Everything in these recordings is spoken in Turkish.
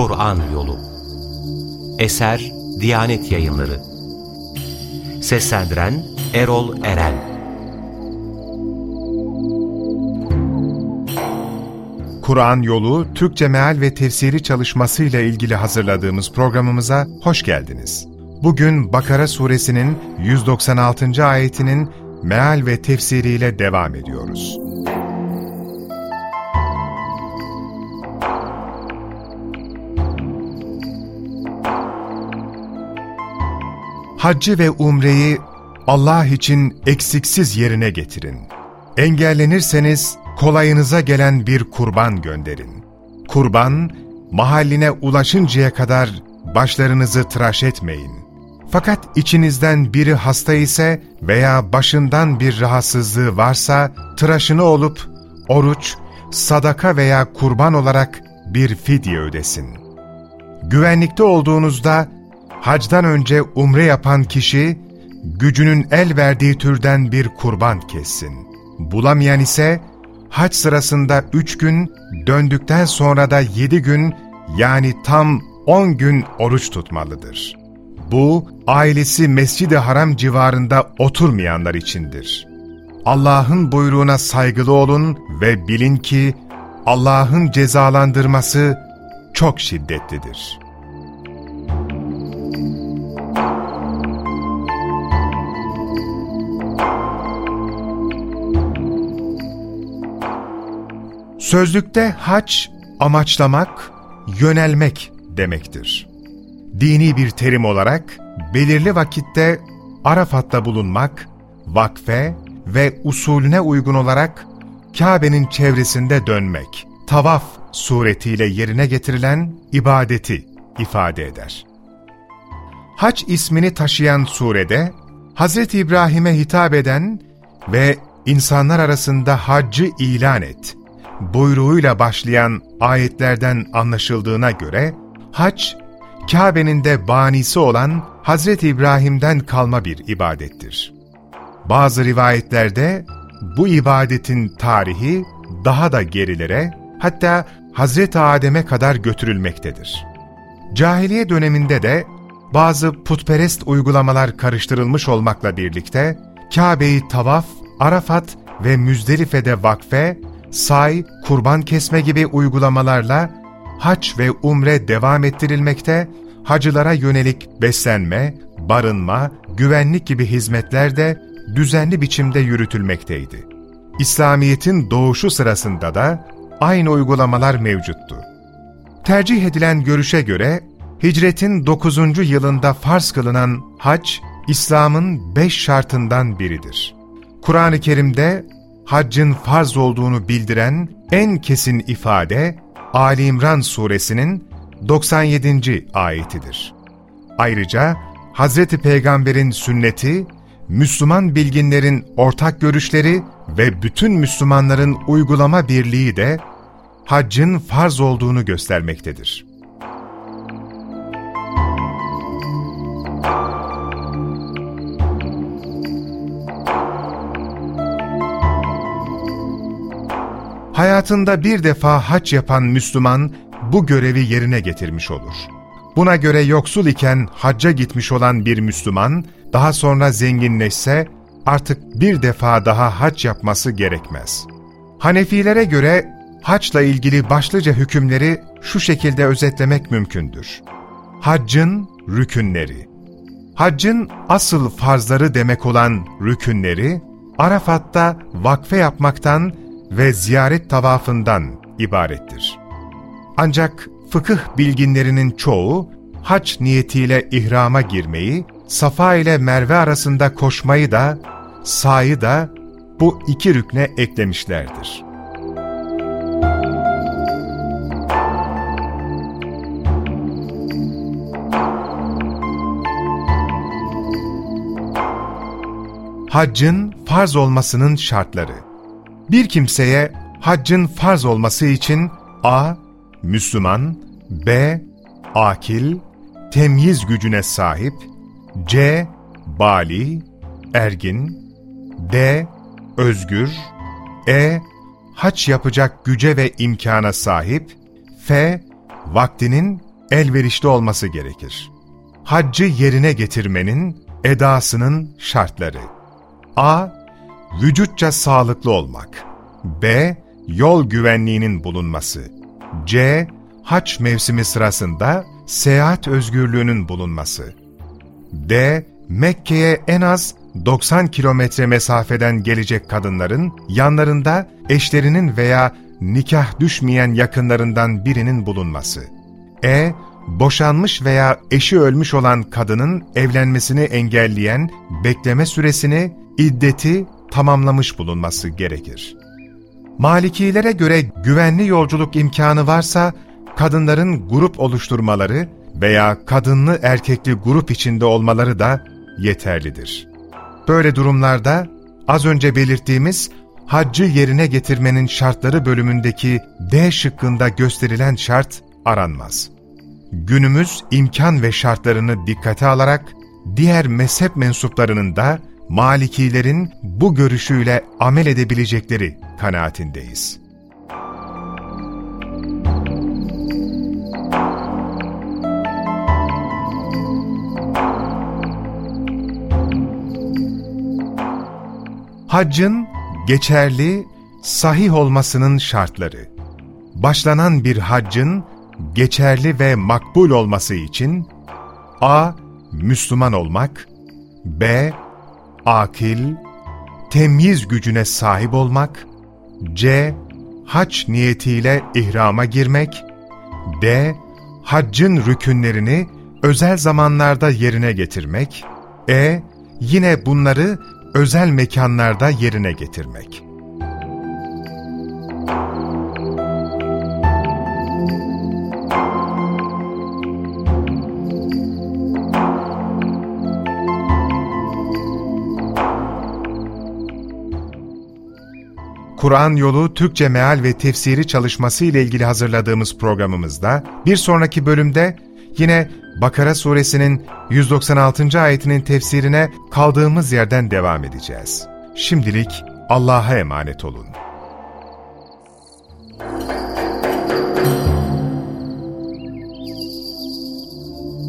Kur'an Yolu Eser Diyanet Yayınları Seslendiren Erol Eren Kur'an Yolu Türkçe Meal ve Tefsiri çalışmasıyla ilgili hazırladığımız programımıza hoş geldiniz. Bugün Bakara suresinin 196. ayetinin meal ve tefsiriyle devam ediyoruz. Haccı ve umreyi Allah için eksiksiz yerine getirin. Engellenirseniz kolayınıza gelen bir kurban gönderin. Kurban, mahalline ulaşıncaya kadar başlarınızı tıraş etmeyin. Fakat içinizden biri hasta ise veya başından bir rahatsızlığı varsa tıraşını olup oruç, sadaka veya kurban olarak bir fidye ödesin. Güvenlikte olduğunuzda hacdan önce umre yapan kişi gücünün el verdiği türden bir kurban kessin. Bulamayan ise hac sırasında üç gün, döndükten sonra da yedi gün yani tam on gün oruç tutmalıdır. Bu, ailesi Mescid-i Haram civarında oturmayanlar içindir. Allah'ın buyruğuna saygılı olun ve bilin ki Allah'ın cezalandırması çok şiddetlidir. Sözlükte hac, amaçlamak, yönelmek demektir. Dini bir terim olarak belirli vakitte Arafat'ta bulunmak, vakfe ve usulüne uygun olarak Kabe'nin çevresinde dönmek, tavaf suretiyle yerine getirilen ibadeti ifade eder. Hac ismini taşıyan surede, Hz. İbrahim'e hitap eden ve insanlar arasında haccı ilan et, buyruğuyla başlayan ayetlerden anlaşıldığına göre, hac, Kabe'nin de banisi olan Hazreti İbrahim'den kalma bir ibadettir. Bazı rivayetlerde bu ibadetin tarihi daha da gerilere, hatta Hazreti Adem'e kadar götürülmektedir. Cahiliye döneminde de bazı putperest uygulamalar karıştırılmış olmakla birlikte, Kabe'yi tavaf, Arafat ve Müzdelife'de vakfe, say, kurban kesme gibi uygulamalarla hac ve umre devam ettirilmekte, hacılara yönelik beslenme, barınma, güvenlik gibi hizmetler de düzenli biçimde yürütülmekteydi. İslamiyet'in doğuşu sırasında da aynı uygulamalar mevcuttu. Tercih edilen görüşe göre, hicretin 9. yılında farz kılınan hac, İslam'ın beş şartından biridir. Kur'an-ı Kerim'de haccın farz olduğunu bildiren en kesin ifade, Ali İmran suresinin 97. ayetidir. Ayrıca Hz. Peygamber'in sünneti, Müslüman bilginlerin ortak görüşleri ve bütün Müslümanların uygulama birliği de haccın farz olduğunu göstermektedir. Hayatında bir defa hac yapan Müslüman bu görevi yerine getirmiş olur. Buna göre yoksul iken hacca gitmiş olan bir Müslüman, daha sonra zenginleşse artık bir defa daha hac yapması gerekmez. Hanefilere göre haçla ilgili başlıca hükümleri şu şekilde özetlemek mümkündür. Haccın rükünleri Haccın asıl farzları demek olan rükünleri, Arafat'ta vakfe yapmaktan ve ziyaret tavafından ibarettir. Ancak fıkıh bilginlerinin çoğu, hac niyetiyle ihrama girmeyi, Safa ile Merve arasında koşmayı da, sayı da bu iki rükne eklemişlerdir. Haccın farz olmasının şartları Bir kimseye haccın farz olması için a. Müslüman, b. Akil, temyiz gücüne sahip, c. Bali, ergin, d. Özgür, e. Haç yapacak güce ve imkana sahip, f. Vaktinin elverişli olması gerekir. Haccı yerine getirmenin edasının şartları A. Vücutça sağlıklı olmak B. Yol güvenliğinin bulunması C. Haç mevsimi sırasında seyahat özgürlüğünün bulunması D. Mekke'ye en az 90 kilometre mesafeden gelecek kadınların yanlarında eşlerinin veya nikah düşmeyen yakınlarından birinin bulunması. E. Boşanmış veya eşi ölmüş olan kadının evlenmesini engelleyen bekleme süresini, iddeti tamamlamış bulunması gerekir. Malikilere göre güvenli yolculuk imkanı varsa, kadınların grup oluşturmaları veya kadınlı erkekli grup içinde olmaları da yeterlidir. Böyle durumlarda az önce belirttiğimiz haccı yerine getirmenin şartları bölümündeki D şıkkında gösterilen şart aranmaz. Günümüz imkan ve şartlarını dikkate alarak diğer mezhep mensuplarının da Malikilerin bu görüşüyle amel edebilecekleri kanaatindeyiz. Haccın geçerli, sahih olmasının şartları. Başlanan bir haccın geçerli ve makbul olması için a. Müslüman olmak b. Akil, temyiz gücüne sahip olmak c. Hac niyetiyle ihrama girmek d. Haccın rükünlerini özel zamanlarda yerine getirmek e. Yine bunları özel mekanlarda yerine getirmek. Kur'an Yolu Türkçe Meal ve Tefsiri çalışması ile ilgili hazırladığımız programımızda bir sonraki bölümde yine Bakara suresinin 196. ayetinin tefsirine kaldığımız yerden devam edeceğiz. Şimdilik Allah'a emanet olun.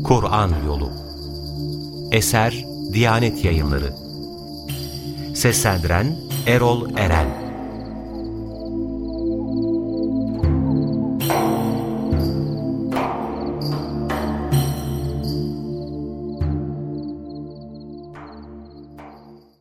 Kur'an Yolu Eser Diyanet Yayınları Seslendiren Erol Eren